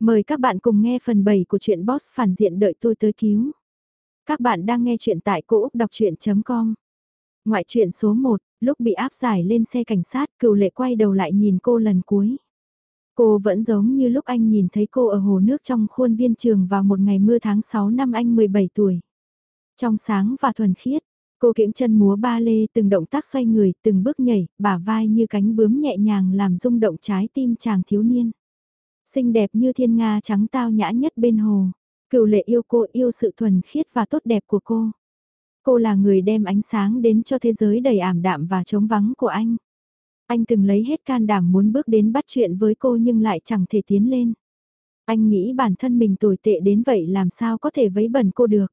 Mời các bạn cùng nghe phần 7 của truyện Boss phản diện đợi tôi tới cứu. Các bạn đang nghe truyện tại cỗ đọc chuyện.com. Ngoại truyện số 1, lúc bị áp giải lên xe cảnh sát, cựu lệ quay đầu lại nhìn cô lần cuối. Cô vẫn giống như lúc anh nhìn thấy cô ở hồ nước trong khuôn viên trường vào một ngày mưa tháng 6 năm anh 17 tuổi. Trong sáng và thuần khiết, cô kiễng chân múa ba lê từng động tác xoay người, từng bước nhảy, bả vai như cánh bướm nhẹ nhàng làm rung động trái tim chàng thiếu niên xinh đẹp như thiên nga trắng tao nhã nhất bên hồ. Cựu lệ yêu cô yêu sự thuần khiết và tốt đẹp của cô. Cô là người đem ánh sáng đến cho thế giới đầy ảm đạm và trống vắng của anh. Anh từng lấy hết can đảm muốn bước đến bắt chuyện với cô nhưng lại chẳng thể tiến lên. Anh nghĩ bản thân mình tồi tệ đến vậy làm sao có thể vấy bẩn cô được.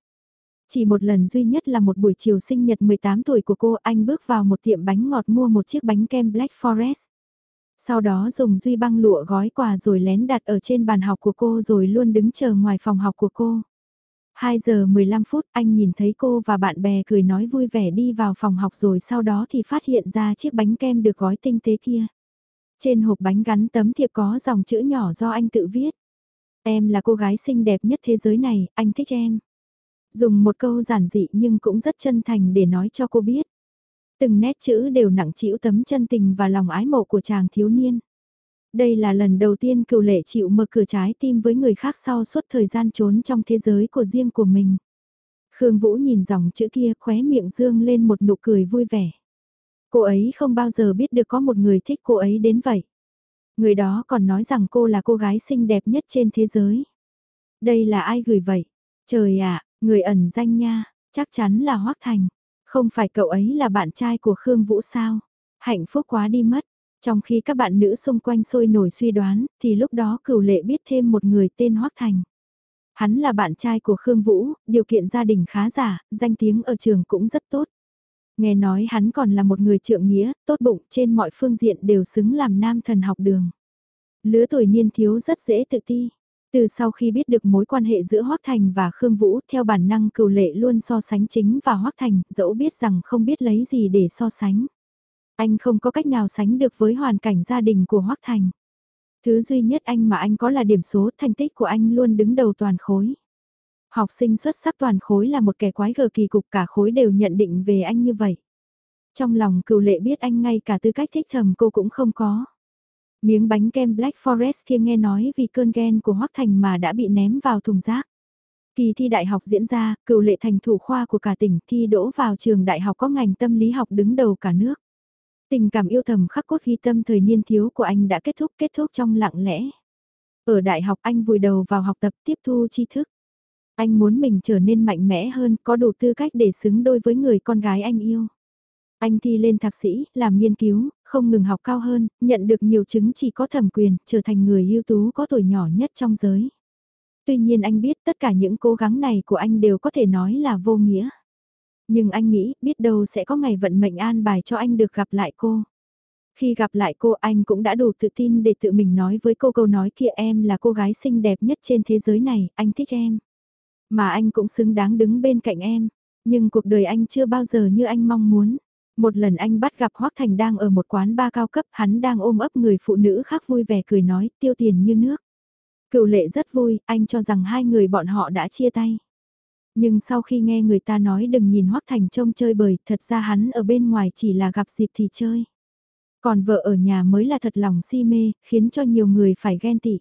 Chỉ một lần duy nhất là một buổi chiều sinh nhật 18 tuổi của cô, anh bước vào một tiệm bánh ngọt mua một chiếc bánh kem Black Forest. Sau đó dùng duy băng lụa gói quà rồi lén đặt ở trên bàn học của cô rồi luôn đứng chờ ngoài phòng học của cô. 2 giờ 15 phút anh nhìn thấy cô và bạn bè cười nói vui vẻ đi vào phòng học rồi sau đó thì phát hiện ra chiếc bánh kem được gói tinh tế kia. Trên hộp bánh gắn tấm thiệp có dòng chữ nhỏ do anh tự viết. Em là cô gái xinh đẹp nhất thế giới này, anh thích em. Dùng một câu giản dị nhưng cũng rất chân thành để nói cho cô biết. Từng nét chữ đều nặng chịu tấm chân tình và lòng ái mộ của chàng thiếu niên. Đây là lần đầu tiên cựu lệ chịu mở cửa trái tim với người khác sau suốt thời gian trốn trong thế giới của riêng của mình. Khương Vũ nhìn dòng chữ kia khóe miệng dương lên một nụ cười vui vẻ. Cô ấy không bao giờ biết được có một người thích cô ấy đến vậy. Người đó còn nói rằng cô là cô gái xinh đẹp nhất trên thế giới. Đây là ai gửi vậy? Trời ạ, người ẩn danh nha, chắc chắn là Hoác Thành. Không phải cậu ấy là bạn trai của Khương Vũ sao? Hạnh phúc quá đi mất. Trong khi các bạn nữ xung quanh sôi nổi suy đoán, thì lúc đó cửu lệ biết thêm một người tên Hoác Thành. Hắn là bạn trai của Khương Vũ, điều kiện gia đình khá giả, danh tiếng ở trường cũng rất tốt. Nghe nói hắn còn là một người trượng nghĩa, tốt bụng trên mọi phương diện đều xứng làm nam thần học đường. Lứa tuổi niên thiếu rất dễ tự ti. Từ sau khi biết được mối quan hệ giữa Hoác Thành và Khương Vũ, theo bản năng cừu lệ luôn so sánh chính và Hoác Thành, dẫu biết rằng không biết lấy gì để so sánh. Anh không có cách nào sánh được với hoàn cảnh gia đình của Hoác Thành. Thứ duy nhất anh mà anh có là điểm số thành tích của anh luôn đứng đầu toàn khối. Học sinh xuất sắc toàn khối là một kẻ quái gở kỳ cục cả khối đều nhận định về anh như vậy. Trong lòng cừu lệ biết anh ngay cả tư cách thích thầm cô cũng không có. Miếng bánh kem Black Forest kia nghe nói vì cơn ghen của Hoắc Thành mà đã bị ném vào thùng rác. Kỳ thi đại học diễn ra, cựu lệ thành thủ khoa của cả tỉnh thi đỗ vào trường đại học có ngành tâm lý học đứng đầu cả nước. Tình cảm yêu thầm khắc cốt ghi tâm thời niên thiếu của anh đã kết thúc kết thúc trong lặng lẽ. Ở đại học anh vùi đầu vào học tập tiếp thu tri thức. Anh muốn mình trở nên mạnh mẽ hơn, có đủ tư cách để xứng đôi với người con gái anh yêu. Anh thi lên thạc sĩ, làm nghiên cứu, không ngừng học cao hơn, nhận được nhiều chứng chỉ có thẩm quyền, trở thành người ưu tú có tuổi nhỏ nhất trong giới. Tuy nhiên anh biết tất cả những cố gắng này của anh đều có thể nói là vô nghĩa. Nhưng anh nghĩ biết đâu sẽ có ngày vận mệnh an bài cho anh được gặp lại cô. Khi gặp lại cô anh cũng đã đủ tự tin để tự mình nói với cô câu nói kia em là cô gái xinh đẹp nhất trên thế giới này, anh thích em. Mà anh cũng xứng đáng đứng bên cạnh em. Nhưng cuộc đời anh chưa bao giờ như anh mong muốn. Một lần anh bắt gặp Hoác Thành đang ở một quán ba cao cấp, hắn đang ôm ấp người phụ nữ khác vui vẻ cười nói, tiêu tiền như nước. Cựu lệ rất vui, anh cho rằng hai người bọn họ đã chia tay. Nhưng sau khi nghe người ta nói đừng nhìn Hoác Thành trông chơi bời, thật ra hắn ở bên ngoài chỉ là gặp dịp thì chơi. Còn vợ ở nhà mới là thật lòng si mê, khiến cho nhiều người phải ghen tị.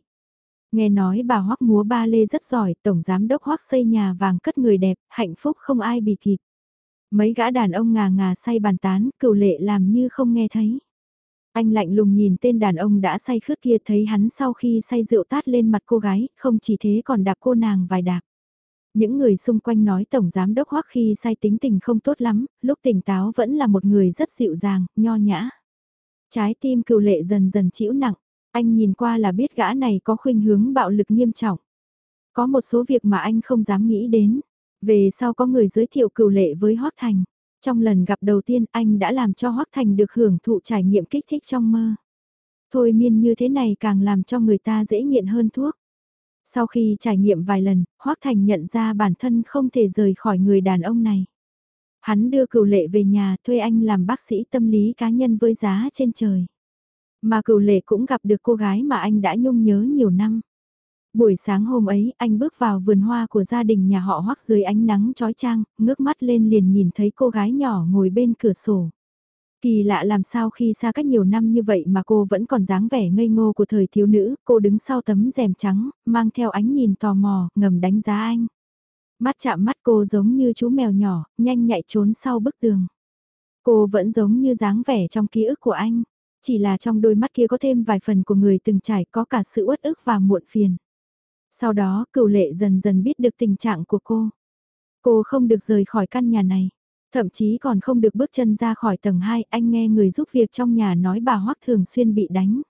Nghe nói bà Hoác múa ba lê rất giỏi, tổng giám đốc Hoác xây nhà vàng cất người đẹp, hạnh phúc không ai bị kịp. Mấy gã đàn ông ngà ngà say bàn tán, cửu lệ làm như không nghe thấy. Anh lạnh lùng nhìn tên đàn ông đã say khướt kia thấy hắn sau khi say rượu tát lên mặt cô gái, không chỉ thế còn đạp cô nàng vài đạp. Những người xung quanh nói Tổng Giám Đốc Hoắc khi say tính tình không tốt lắm, lúc tỉnh táo vẫn là một người rất dịu dàng, nho nhã. Trái tim cựu lệ dần dần chịu nặng, anh nhìn qua là biết gã này có khuynh hướng bạo lực nghiêm trọng. Có một số việc mà anh không dám nghĩ đến, về sau có người giới thiệu cựu lệ với Hoác Thành. Trong lần gặp đầu tiên anh đã làm cho Hoác Thành được hưởng thụ trải nghiệm kích thích trong mơ. Thôi miên như thế này càng làm cho người ta dễ nghiện hơn thuốc. Sau khi trải nghiệm vài lần, Hoác Thành nhận ra bản thân không thể rời khỏi người đàn ông này. Hắn đưa cựu lệ về nhà thuê anh làm bác sĩ tâm lý cá nhân với giá trên trời. Mà cựu lệ cũng gặp được cô gái mà anh đã nhung nhớ nhiều năm. Buổi sáng hôm ấy, anh bước vào vườn hoa của gia đình nhà họ hoắc dưới ánh nắng trói trang, ngước mắt lên liền nhìn thấy cô gái nhỏ ngồi bên cửa sổ. Kỳ lạ làm sao khi xa cách nhiều năm như vậy mà cô vẫn còn dáng vẻ ngây ngô của thời thiếu nữ, cô đứng sau tấm rèm trắng, mang theo ánh nhìn tò mò, ngầm đánh giá anh. Mắt chạm mắt cô giống như chú mèo nhỏ, nhanh nhạy trốn sau bức tường. Cô vẫn giống như dáng vẻ trong ký ức của anh, chỉ là trong đôi mắt kia có thêm vài phần của người từng trải có cả sự uất ức và muộn phiền. Sau đó cửu lệ dần dần biết được tình trạng của cô. Cô không được rời khỏi căn nhà này. Thậm chí còn không được bước chân ra khỏi tầng 2, anh nghe người giúp việc trong nhà nói bà Hoắc thường xuyên bị đánh.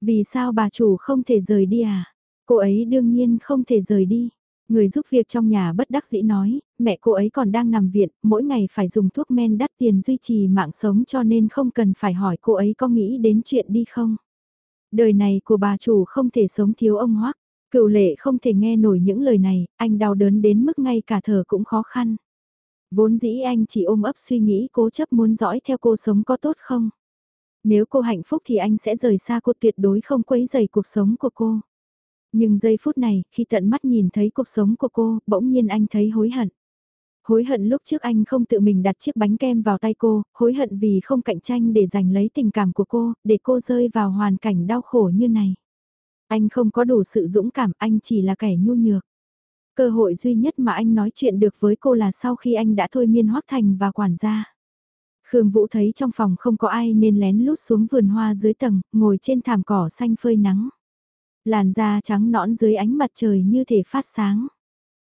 Vì sao bà chủ không thể rời đi à? Cô ấy đương nhiên không thể rời đi. Người giúp việc trong nhà bất đắc dĩ nói, mẹ cô ấy còn đang nằm viện, mỗi ngày phải dùng thuốc men đắt tiền duy trì mạng sống cho nên không cần phải hỏi cô ấy có nghĩ đến chuyện đi không. Đời này của bà chủ không thể sống thiếu ông Hoắc. Cựu lệ không thể nghe nổi những lời này, anh đau đớn đến mức ngay cả thở cũng khó khăn. Vốn dĩ anh chỉ ôm ấp suy nghĩ cố chấp muốn dõi theo cô sống có tốt không? Nếu cô hạnh phúc thì anh sẽ rời xa cô tuyệt đối không quấy dày cuộc sống của cô. Nhưng giây phút này, khi tận mắt nhìn thấy cuộc sống của cô, bỗng nhiên anh thấy hối hận. Hối hận lúc trước anh không tự mình đặt chiếc bánh kem vào tay cô, hối hận vì không cạnh tranh để giành lấy tình cảm của cô, để cô rơi vào hoàn cảnh đau khổ như này. Anh không có đủ sự dũng cảm, anh chỉ là kẻ nhu nhược. Cơ hội duy nhất mà anh nói chuyện được với cô là sau khi anh đã thôi miên Hoác Thành và quản gia. Khương Vũ thấy trong phòng không có ai nên lén lút xuống vườn hoa dưới tầng, ngồi trên thảm cỏ xanh phơi nắng. Làn da trắng nõn dưới ánh mặt trời như thể phát sáng.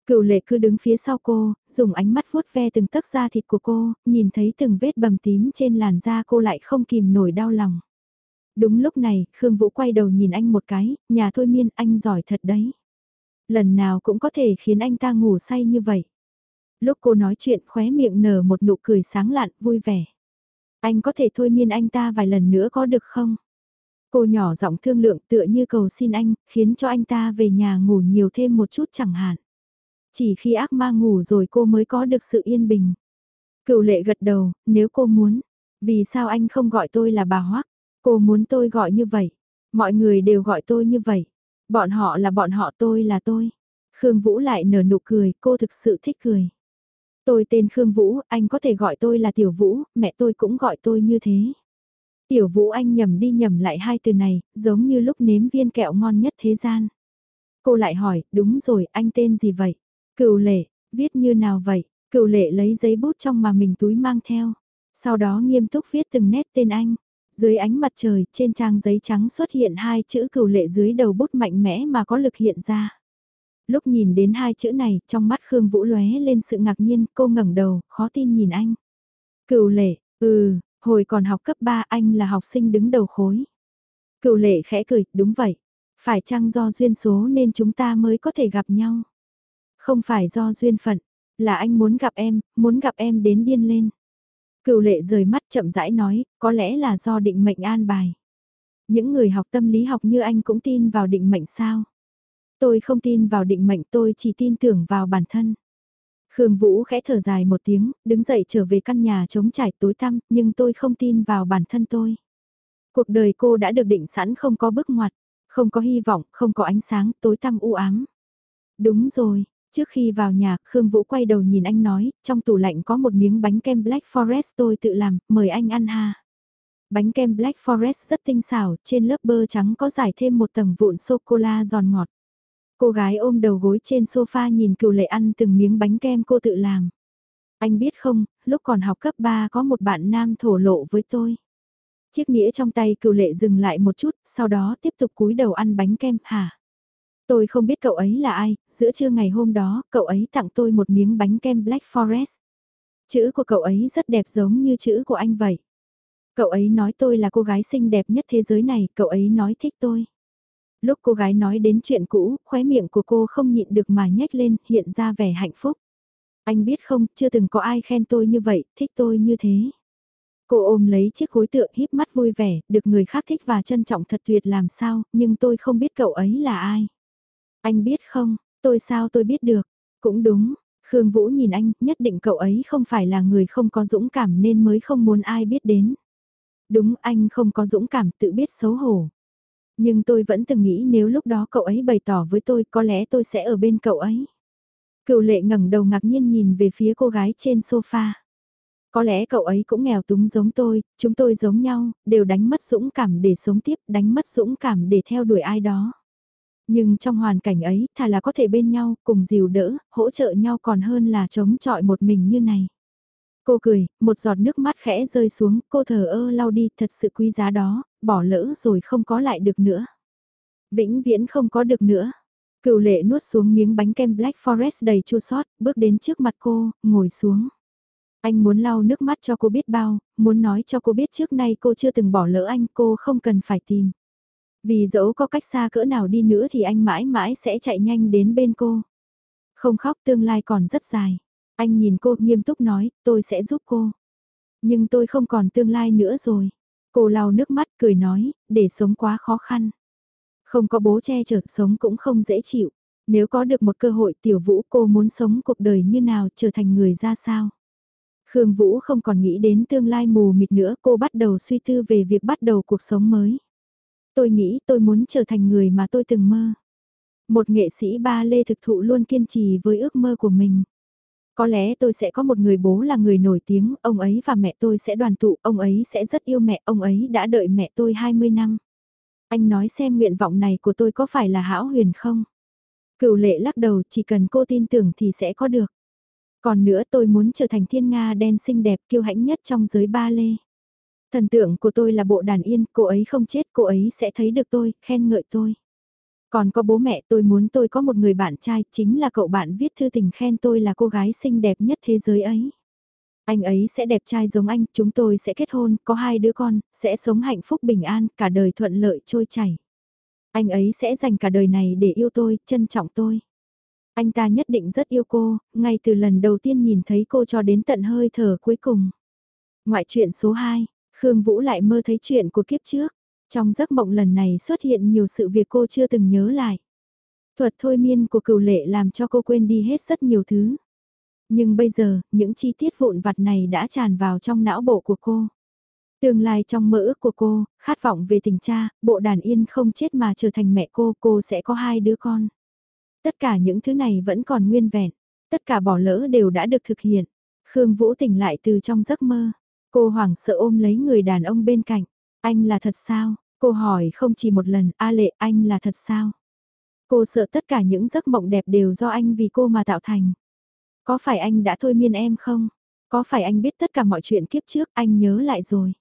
Cựu lệ cứ đứng phía sau cô, dùng ánh mắt vuốt ve từng tấc da thịt của cô, nhìn thấy từng vết bầm tím trên làn da cô lại không kìm nổi đau lòng. Đúng lúc này, Khương Vũ quay đầu nhìn anh một cái, nhà thôi miên anh giỏi thật đấy. Lần nào cũng có thể khiến anh ta ngủ say như vậy. Lúc cô nói chuyện khóe miệng nở một nụ cười sáng lạn, vui vẻ. Anh có thể thôi miên anh ta vài lần nữa có được không? Cô nhỏ giọng thương lượng tựa như cầu xin anh, khiến cho anh ta về nhà ngủ nhiều thêm một chút chẳng hạn. Chỉ khi ác ma ngủ rồi cô mới có được sự yên bình. Cựu lệ gật đầu, nếu cô muốn. Vì sao anh không gọi tôi là bà Hoắc? Cô muốn tôi gọi như vậy. Mọi người đều gọi tôi như vậy. Bọn họ là bọn họ tôi là tôi. Khương Vũ lại nở nụ cười, cô thực sự thích cười. Tôi tên Khương Vũ, anh có thể gọi tôi là Tiểu Vũ, mẹ tôi cũng gọi tôi như thế. Tiểu Vũ anh nhầm đi nhầm lại hai từ này, giống như lúc nếm viên kẹo ngon nhất thế gian. Cô lại hỏi, đúng rồi, anh tên gì vậy? Cựu lệ, viết như nào vậy? Cựu lệ lấy giấy bút trong mà mình túi mang theo. Sau đó nghiêm túc viết từng nét tên anh. Dưới ánh mặt trời, trên trang giấy trắng xuất hiện hai chữ cửu lệ dưới đầu bút mạnh mẽ mà có lực hiện ra. Lúc nhìn đến hai chữ này, trong mắt Khương Vũ lóe lên sự ngạc nhiên, cô ngẩng đầu, khó tin nhìn anh. Cửu lệ, ừ, hồi còn học cấp 3 anh là học sinh đứng đầu khối. Cửu lệ khẽ cười, đúng vậy. Phải chăng do duyên số nên chúng ta mới có thể gặp nhau? Không phải do duyên phận, là anh muốn gặp em, muốn gặp em đến điên lên. Cựu lệ rời mắt chậm rãi nói, có lẽ là do định mệnh an bài. Những người học tâm lý học như anh cũng tin vào định mệnh sao? Tôi không tin vào định mệnh tôi chỉ tin tưởng vào bản thân. Khương Vũ khẽ thở dài một tiếng, đứng dậy trở về căn nhà trống trải tối tăm, nhưng tôi không tin vào bản thân tôi. Cuộc đời cô đã được định sẵn không có bước ngoặt, không có hy vọng, không có ánh sáng, tối tăm u ám. Đúng rồi, Trước khi vào nhà, Khương Vũ quay đầu nhìn anh nói, trong tủ lạnh có một miếng bánh kem Black Forest tôi tự làm, mời anh ăn ha. Bánh kem Black Forest rất tinh xảo, trên lớp bơ trắng có giải thêm một tầng vụn sô-cô-la giòn ngọt. Cô gái ôm đầu gối trên sofa nhìn cựu lệ ăn từng miếng bánh kem cô tự làm. Anh biết không, lúc còn học cấp 3 có một bạn nam thổ lộ với tôi. Chiếc nĩa trong tay cựu lệ dừng lại một chút, sau đó tiếp tục cúi đầu ăn bánh kem, hả? Tôi không biết cậu ấy là ai, giữa trưa ngày hôm đó, cậu ấy tặng tôi một miếng bánh kem Black Forest. Chữ của cậu ấy rất đẹp giống như chữ của anh vậy. Cậu ấy nói tôi là cô gái xinh đẹp nhất thế giới này, cậu ấy nói thích tôi. Lúc cô gái nói đến chuyện cũ, khóe miệng của cô không nhịn được mà nhếch lên, hiện ra vẻ hạnh phúc. Anh biết không, chưa từng có ai khen tôi như vậy, thích tôi như thế. Cô ôm lấy chiếc gối tựa híp mắt vui vẻ, được người khác thích và trân trọng thật tuyệt làm sao, nhưng tôi không biết cậu ấy là ai. Anh biết không, tôi sao tôi biết được. Cũng đúng, Khương Vũ nhìn anh, nhất định cậu ấy không phải là người không có dũng cảm nên mới không muốn ai biết đến. Đúng anh không có dũng cảm tự biết xấu hổ. Nhưng tôi vẫn từng nghĩ nếu lúc đó cậu ấy bày tỏ với tôi có lẽ tôi sẽ ở bên cậu ấy. Cựu lệ ngẩng đầu ngạc nhiên nhìn về phía cô gái trên sofa. Có lẽ cậu ấy cũng nghèo túng giống tôi, chúng tôi giống nhau, đều đánh mất dũng cảm để sống tiếp, đánh mất dũng cảm để theo đuổi ai đó. Nhưng trong hoàn cảnh ấy, thà là có thể bên nhau, cùng dìu đỡ, hỗ trợ nhau còn hơn là chống chọi một mình như này. Cô cười, một giọt nước mắt khẽ rơi xuống, cô thờ ơ lau đi, thật sự quý giá đó, bỏ lỡ rồi không có lại được nữa. Vĩnh viễn không có được nữa. Cựu lệ nuốt xuống miếng bánh kem Black Forest đầy chua sót, bước đến trước mặt cô, ngồi xuống. Anh muốn lau nước mắt cho cô biết bao, muốn nói cho cô biết trước nay cô chưa từng bỏ lỡ anh, cô không cần phải tìm. Vì dẫu có cách xa cỡ nào đi nữa thì anh mãi mãi sẽ chạy nhanh đến bên cô. Không khóc tương lai còn rất dài. Anh nhìn cô nghiêm túc nói, tôi sẽ giúp cô. Nhưng tôi không còn tương lai nữa rồi. Cô lau nước mắt cười nói, để sống quá khó khăn. Không có bố che chở, sống cũng không dễ chịu. Nếu có được một cơ hội tiểu vũ cô muốn sống cuộc đời như nào, trở thành người ra sao. Khương Vũ không còn nghĩ đến tương lai mù mịt nữa, cô bắt đầu suy tư về việc bắt đầu cuộc sống mới. Tôi nghĩ tôi muốn trở thành người mà tôi từng mơ. Một nghệ sĩ ba lê thực thụ luôn kiên trì với ước mơ của mình. Có lẽ tôi sẽ có một người bố là người nổi tiếng, ông ấy và mẹ tôi sẽ đoàn tụ, ông ấy sẽ rất yêu mẹ, ông ấy đã đợi mẹ tôi 20 năm. Anh nói xem nguyện vọng này của tôi có phải là hão huyền không? Cựu lệ lắc đầu, chỉ cần cô tin tưởng thì sẽ có được. Còn nữa tôi muốn trở thành thiên Nga đen xinh đẹp kiêu hãnh nhất trong giới ba lê. Thần tượng của tôi là bộ đàn yên, cô ấy không chết, cô ấy sẽ thấy được tôi, khen ngợi tôi. Còn có bố mẹ tôi muốn tôi có một người bạn trai, chính là cậu bạn viết thư tình khen tôi là cô gái xinh đẹp nhất thế giới ấy. Anh ấy sẽ đẹp trai giống anh, chúng tôi sẽ kết hôn, có hai đứa con, sẽ sống hạnh phúc bình an, cả đời thuận lợi trôi chảy. Anh ấy sẽ dành cả đời này để yêu tôi, trân trọng tôi. Anh ta nhất định rất yêu cô, ngay từ lần đầu tiên nhìn thấy cô cho đến tận hơi thở cuối cùng. Ngoại truyện số 2, Khương Vũ lại mơ thấy chuyện của kiếp trước. Trong giấc mộng lần này xuất hiện nhiều sự việc cô chưa từng nhớ lại. Thuật thôi miên của cửu lệ làm cho cô quên đi hết rất nhiều thứ. Nhưng bây giờ, những chi tiết vụn vặt này đã tràn vào trong não bộ của cô. Tương lai trong mơ ước của cô, khát vọng về tình cha, bộ đàn yên không chết mà trở thành mẹ cô, cô sẽ có hai đứa con. Tất cả những thứ này vẫn còn nguyên vẹn, tất cả bỏ lỡ đều đã được thực hiện. Khương Vũ tỉnh lại từ trong giấc mơ, cô hoảng sợ ôm lấy người đàn ông bên cạnh. Anh là thật sao? Cô hỏi không chỉ một lần, A lệ anh là thật sao? Cô sợ tất cả những giấc mộng đẹp đều do anh vì cô mà tạo thành. Có phải anh đã thôi miên em không? Có phải anh biết tất cả mọi chuyện kiếp trước anh nhớ lại rồi?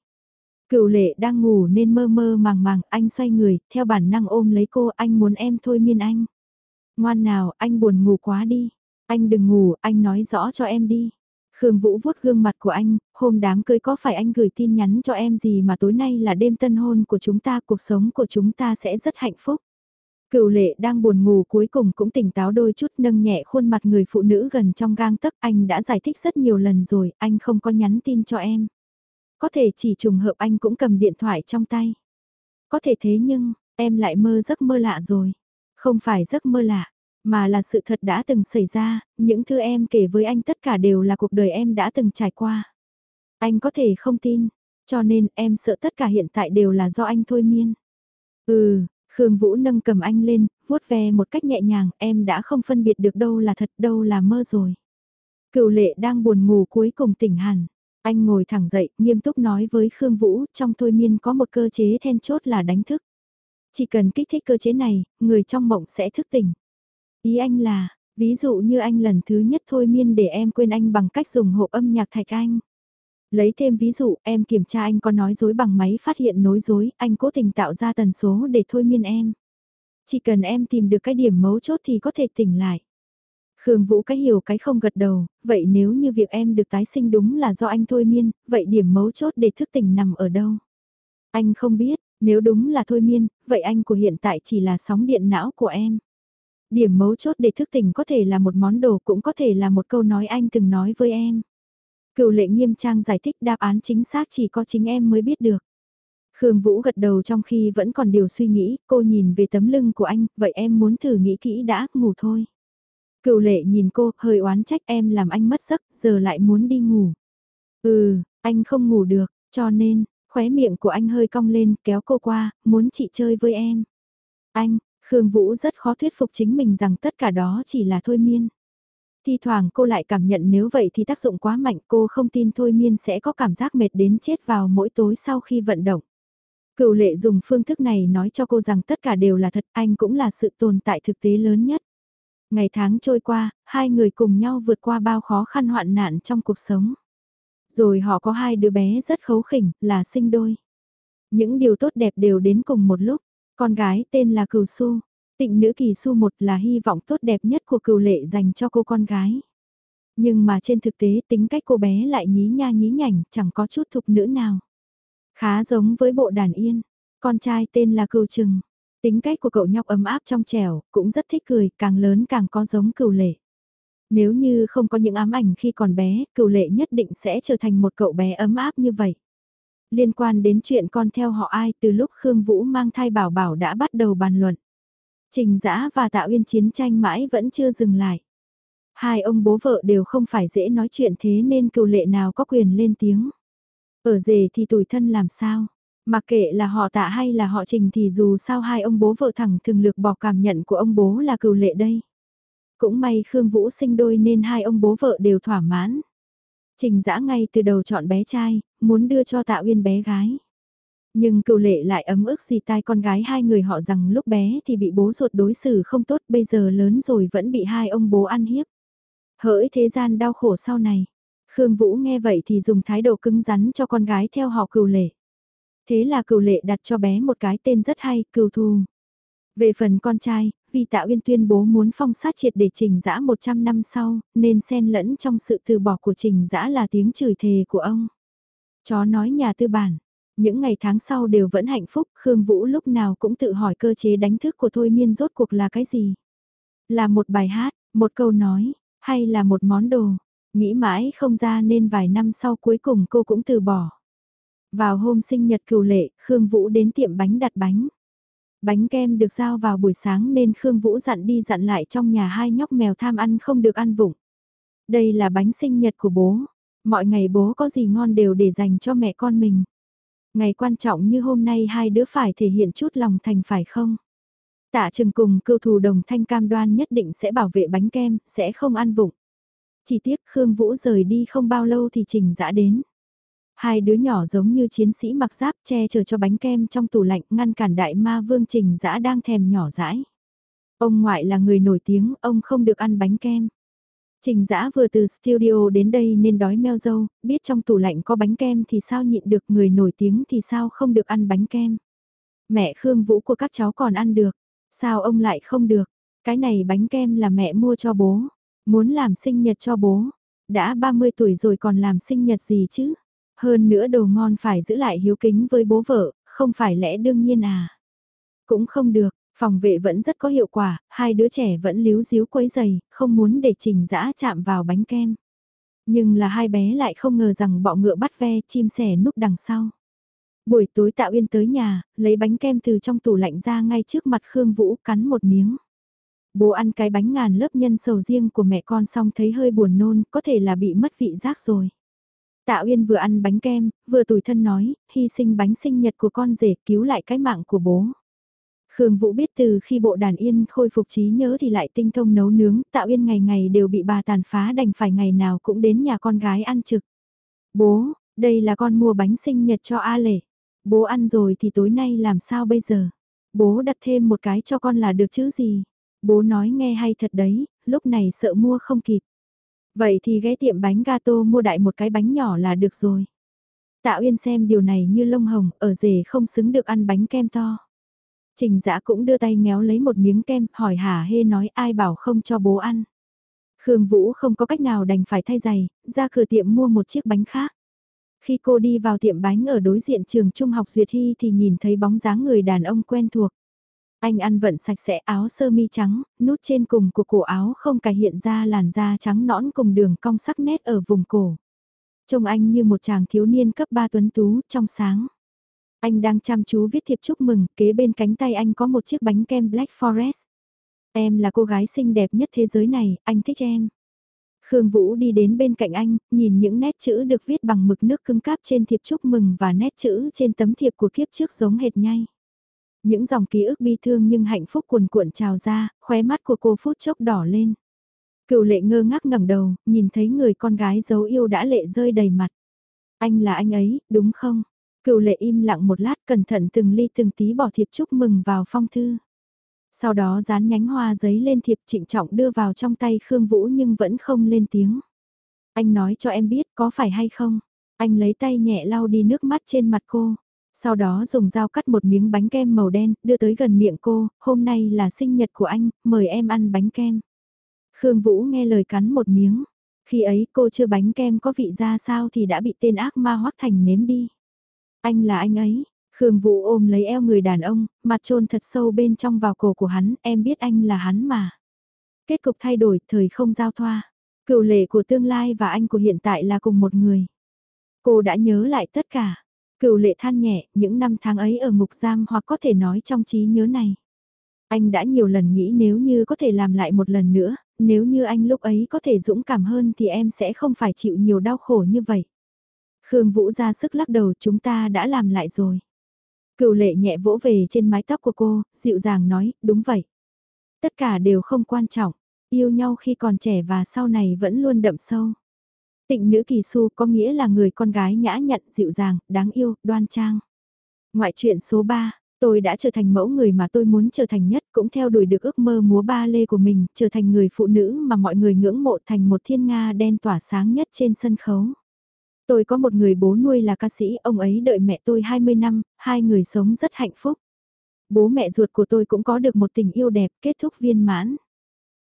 Cựu lệ đang ngủ nên mơ mơ màng màng, anh xoay người, theo bản năng ôm lấy cô, anh muốn em thôi miên anh. Ngoan nào, anh buồn ngủ quá đi. Anh đừng ngủ, anh nói rõ cho em đi. Khương Vũ vuốt gương mặt của anh, hôm đám cưới có phải anh gửi tin nhắn cho em gì mà tối nay là đêm tân hôn của chúng ta, cuộc sống của chúng ta sẽ rất hạnh phúc. Cựu lệ đang buồn ngủ cuối cùng cũng tỉnh táo đôi chút nâng nhẹ khuôn mặt người phụ nữ gần trong gang tấc anh đã giải thích rất nhiều lần rồi, anh không có nhắn tin cho em. Có thể chỉ trùng hợp anh cũng cầm điện thoại trong tay. Có thể thế nhưng, em lại mơ giấc mơ lạ rồi. Không phải giấc mơ lạ, mà là sự thật đã từng xảy ra, những thứ em kể với anh tất cả đều là cuộc đời em đã từng trải qua. Anh có thể không tin, cho nên em sợ tất cả hiện tại đều là do anh thôi miên. Ừ, Khương Vũ nâng cầm anh lên, vuốt ve một cách nhẹ nhàng, em đã không phân biệt được đâu là thật đâu là mơ rồi. Cựu lệ đang buồn ngủ cuối cùng tỉnh hẳn. Anh ngồi thẳng dậy, nghiêm túc nói với Khương Vũ, trong thôi miên có một cơ chế then chốt là đánh thức. Chỉ cần kích thích cơ chế này, người trong mộng sẽ thức tỉnh. Ý anh là, ví dụ như anh lần thứ nhất thôi miên để em quên anh bằng cách dùng hộp âm nhạc thạch anh. Lấy thêm ví dụ, em kiểm tra anh có nói dối bằng máy phát hiện nối dối, anh cố tình tạo ra tần số để thôi miên em. Chỉ cần em tìm được cái điểm mấu chốt thì có thể tỉnh lại. Khương Vũ cái hiểu cái không gật đầu, vậy nếu như việc em được tái sinh đúng là do anh thôi miên, vậy điểm mấu chốt để thức tỉnh nằm ở đâu? Anh không biết, nếu đúng là thôi miên, vậy anh của hiện tại chỉ là sóng điện não của em. Điểm mấu chốt để thức tỉnh có thể là một món đồ cũng có thể là một câu nói anh từng nói với em. Cựu lệ nghiêm trang giải thích đáp án chính xác chỉ có chính em mới biết được. Khương Vũ gật đầu trong khi vẫn còn điều suy nghĩ, cô nhìn về tấm lưng của anh, vậy em muốn thử nghĩ kỹ đã, ngủ thôi. Cựu lệ nhìn cô, hơi oán trách em làm anh mất giấc, giờ lại muốn đi ngủ. Ừ, anh không ngủ được, cho nên, Khóe miệng của anh hơi cong lên, kéo cô qua, muốn chị chơi với em. Anh, Khương Vũ rất khó thuyết phục chính mình rằng tất cả đó chỉ là thôi miên. Thi thoảng cô lại cảm nhận nếu vậy thì tác dụng quá mạnh cô không tin thôi miên sẽ có cảm giác mệt đến chết vào mỗi tối sau khi vận động. Cựu lệ dùng phương thức này nói cho cô rằng tất cả đều là thật, anh cũng là sự tồn tại thực tế lớn nhất. Ngày tháng trôi qua, hai người cùng nhau vượt qua bao khó khăn hoạn nạn trong cuộc sống. Rồi họ có hai đứa bé rất khấu khỉnh, là sinh đôi. Những điều tốt đẹp đều đến cùng một lúc. Con gái tên là Cửu Su. Tịnh nữ kỳ su một là hy vọng tốt đẹp nhất của cựu lệ dành cho cô con gái. Nhưng mà trên thực tế tính cách cô bé lại nhí nha nhí nhảnh, chẳng có chút thục nữ nào. Khá giống với bộ đàn yên, con trai tên là cừu trừng. Tính cách của cậu nhóc ấm áp trong trẻo, cũng rất thích cười, càng lớn càng có giống cừu lệ. Nếu như không có những ám ảnh khi còn bé, cừu lệ nhất định sẽ trở thành một cậu bé ấm áp như vậy. Liên quan đến chuyện con theo họ ai từ lúc Khương Vũ mang thai bảo bảo đã bắt đầu bàn luận. Trình Dã và Tạ Uyên chiến tranh mãi vẫn chưa dừng lại. Hai ông bố vợ đều không phải dễ nói chuyện thế nên cựu lệ nào có quyền lên tiếng. Ở rể thì tủi thân làm sao? Mặc kệ là họ tạ hay là họ trình thì dù sao hai ông bố vợ thẳng thường lược bỏ cảm nhận của ông bố là cựu lệ đây. Cũng may Khương Vũ sinh đôi nên hai ông bố vợ đều thỏa mãn. Trình dã ngay từ đầu chọn bé trai, muốn đưa cho Tạ Uyên bé gái. Nhưng cựu lệ lại ấm ức gì tai con gái hai người họ rằng lúc bé thì bị bố ruột đối xử không tốt bây giờ lớn rồi vẫn bị hai ông bố ăn hiếp. Hỡi thế gian đau khổ sau này. Khương Vũ nghe vậy thì dùng thái độ cứng rắn cho con gái theo họ cựu lệ. Thế là cựu lệ đặt cho bé một cái tên rất hay, cựu Thu. Về phần con trai, vì Tạ Uyên tuyên bố muốn phong sát triệt để trình dã 100 năm sau, nên xen lẫn trong sự từ bỏ của trình dã là tiếng chửi thề của ông. Chó nói nhà tư bản, những ngày tháng sau đều vẫn hạnh phúc, Khương Vũ lúc nào cũng tự hỏi cơ chế đánh thức của Thôi Miên rốt cuộc là cái gì? Là một bài hát, một câu nói, hay là một món đồ? Nghĩ mãi không ra nên vài năm sau cuối cùng cô cũng từ bỏ. Vào hôm sinh nhật cửu lệ, Khương Vũ đến tiệm bánh đặt bánh. Bánh kem được giao vào buổi sáng nên Khương Vũ dặn đi dặn lại trong nhà hai nhóc mèo tham ăn không được ăn vụng. Đây là bánh sinh nhật của bố. Mọi ngày bố có gì ngon đều để dành cho mẹ con mình. Ngày quan trọng như hôm nay hai đứa phải thể hiện chút lòng thành phải không? Tạ trừng cùng cưu thù đồng thanh cam đoan nhất định sẽ bảo vệ bánh kem, sẽ không ăn vụng. Chỉ tiếc Khương Vũ rời đi không bao lâu thì Trình Dã đến. Hai đứa nhỏ giống như chiến sĩ mặc giáp che chở cho bánh kem trong tủ lạnh ngăn cản đại ma vương Trình Dã đang thèm nhỏ dãi. Ông ngoại là người nổi tiếng, ông không được ăn bánh kem. Trình Dã vừa từ studio đến đây nên đói meo dâu, biết trong tủ lạnh có bánh kem thì sao nhịn được người nổi tiếng thì sao không được ăn bánh kem. Mẹ Khương Vũ của các cháu còn ăn được, sao ông lại không được, cái này bánh kem là mẹ mua cho bố, muốn làm sinh nhật cho bố, đã 30 tuổi rồi còn làm sinh nhật gì chứ, hơn nữa đồ ngon phải giữ lại hiếu kính với bố vợ, không phải lẽ đương nhiên à. Cũng không được, Phòng vệ vẫn rất có hiệu quả, hai đứa trẻ vẫn líu díu quấy giày, không muốn để trình dã chạm vào bánh kem. Nhưng là hai bé lại không ngờ rằng bọ ngựa bắt ve chim sẻ núp đằng sau. Buổi tối Tạo Yên tới nhà, lấy bánh kem từ trong tủ lạnh ra ngay trước mặt Khương Vũ cắn một miếng. Bố ăn cái bánh ngàn lớp nhân sầu riêng của mẹ con xong thấy hơi buồn nôn, có thể là bị mất vị giác rồi. Tạ Uyên vừa ăn bánh kem, vừa tủi thân nói, hy sinh bánh sinh nhật của con rể cứu lại cái mạng của bố. Khương Vũ biết từ khi bộ đàn yên khôi phục trí nhớ thì lại tinh thông nấu nướng, tạo Uyên ngày ngày đều bị bà tàn phá đành phải ngày nào cũng đến nhà con gái ăn trực. Bố, đây là con mua bánh sinh nhật cho A Lệ. Bố ăn rồi thì tối nay làm sao bây giờ? Bố đặt thêm một cái cho con là được chứ gì? Bố nói nghe hay thật đấy, lúc này sợ mua không kịp. Vậy thì ghé tiệm bánh gato mua đại một cái bánh nhỏ là được rồi. Tạ Uyên xem điều này như lông hồng, ở rể không xứng được ăn bánh kem to. Trình dã cũng đưa tay ngéo lấy một miếng kem, hỏi hả hê nói ai bảo không cho bố ăn. Khương Vũ không có cách nào đành phải thay giày, ra cửa tiệm mua một chiếc bánh khác. Khi cô đi vào tiệm bánh ở đối diện trường trung học Duyệt Hy thì nhìn thấy bóng dáng người đàn ông quen thuộc. Anh ăn vận sạch sẽ áo sơ mi trắng, nút trên cùng của cổ áo không cài hiện ra làn da trắng nõn cùng đường cong sắc nét ở vùng cổ. Trông anh như một chàng thiếu niên cấp 3 tuấn tú, trong sáng. Anh đang chăm chú viết thiệp chúc mừng, kế bên cánh tay anh có một chiếc bánh kem Black Forest. Em là cô gái xinh đẹp nhất thế giới này, anh thích em. Khương Vũ đi đến bên cạnh anh, nhìn những nét chữ được viết bằng mực nước cứng cáp trên thiệp chúc mừng và nét chữ trên tấm thiệp của kiếp trước giống hệt nhay. Những dòng ký ức bi thương nhưng hạnh phúc cuồn cuộn trào ra, khóe mắt của cô phút chốc đỏ lên. Cựu lệ ngơ ngác ngẩng đầu, nhìn thấy người con gái giấu yêu đã lệ rơi đầy mặt. Anh là anh ấy, đúng không? Cựu lệ im lặng một lát cẩn thận từng ly từng tí bỏ thiệp chúc mừng vào phong thư. Sau đó dán nhánh hoa giấy lên thiệp trịnh trọng đưa vào trong tay Khương Vũ nhưng vẫn không lên tiếng. Anh nói cho em biết có phải hay không? Anh lấy tay nhẹ lau đi nước mắt trên mặt cô. Sau đó dùng dao cắt một miếng bánh kem màu đen, đưa tới gần miệng cô, hôm nay là sinh nhật của anh, mời em ăn bánh kem. Khương Vũ nghe lời cắn một miếng. Khi ấy cô chưa bánh kem có vị ra sao thì đã bị tên ác ma hoắc thành nếm đi. Anh là anh ấy. Khương Vũ ôm lấy eo người đàn ông, mặt trôn thật sâu bên trong vào cổ của hắn, em biết anh là hắn mà. Kết cục thay đổi, thời không giao thoa. Cựu lệ của tương lai và anh của hiện tại là cùng một người. Cô đã nhớ lại tất cả. Cựu lệ than nhẹ, những năm tháng ấy ở ngục giam hoặc có thể nói trong trí nhớ này. Anh đã nhiều lần nghĩ nếu như có thể làm lại một lần nữa, nếu như anh lúc ấy có thể dũng cảm hơn thì em sẽ không phải chịu nhiều đau khổ như vậy. Khương Vũ ra sức lắc đầu chúng ta đã làm lại rồi. Cựu lệ nhẹ vỗ về trên mái tóc của cô, dịu dàng nói, đúng vậy. Tất cả đều không quan trọng, yêu nhau khi còn trẻ và sau này vẫn luôn đậm sâu. Tịnh nữ kỳ su có nghĩa là người con gái nhã nhặn, dịu dàng, đáng yêu, đoan trang. Ngoại truyện số 3, tôi đã trở thành mẫu người mà tôi muốn trở thành nhất, cũng theo đuổi được ước mơ múa ba lê của mình, trở thành người phụ nữ mà mọi người ngưỡng mộ thành một thiên nga đen tỏa sáng nhất trên sân khấu. Tôi có một người bố nuôi là ca sĩ, ông ấy đợi mẹ tôi 20 năm, hai người sống rất hạnh phúc. Bố mẹ ruột của tôi cũng có được một tình yêu đẹp kết thúc viên mãn.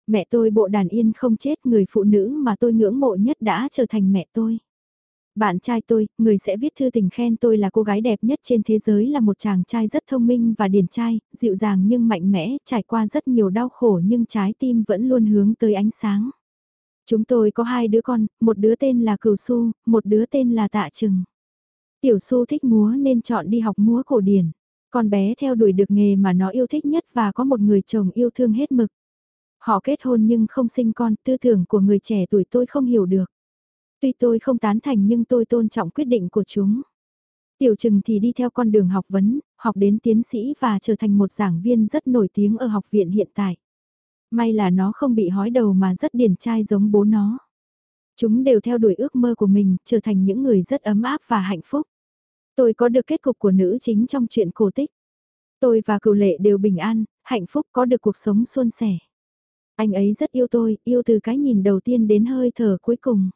Mẹ tôi bộ đàn yên không chết, người phụ nữ mà tôi ngưỡng mộ nhất đã trở thành mẹ tôi. Bạn trai tôi, người sẽ viết thư tình khen tôi là cô gái đẹp nhất trên thế giới là một chàng trai rất thông minh và điển trai, dịu dàng nhưng mạnh mẽ, trải qua rất nhiều đau khổ nhưng trái tim vẫn luôn hướng tới ánh sáng. Chúng tôi có hai đứa con, một đứa tên là Cửu Su, một đứa tên là Tạ Trừng. Tiểu Su thích múa nên chọn đi học múa cổ điển. Con bé theo đuổi được nghề mà nó yêu thích nhất và có một người chồng yêu thương hết mực. Họ kết hôn nhưng không sinh con, tư tưởng của người trẻ tuổi tôi không hiểu được. Tuy tôi không tán thành nhưng tôi tôn trọng quyết định của chúng. Tiểu Trừng thì đi theo con đường học vấn, học đến tiến sĩ và trở thành một giảng viên rất nổi tiếng ở học viện hiện tại. May là nó không bị hói đầu mà rất điển trai giống bố nó. Chúng đều theo đuổi ước mơ của mình, trở thành những người rất ấm áp và hạnh phúc. Tôi có được kết cục của nữ chính trong chuyện cổ tích. Tôi và cựu lệ đều bình an, hạnh phúc có được cuộc sống suôn sẻ. Anh ấy rất yêu tôi, yêu từ cái nhìn đầu tiên đến hơi thở cuối cùng.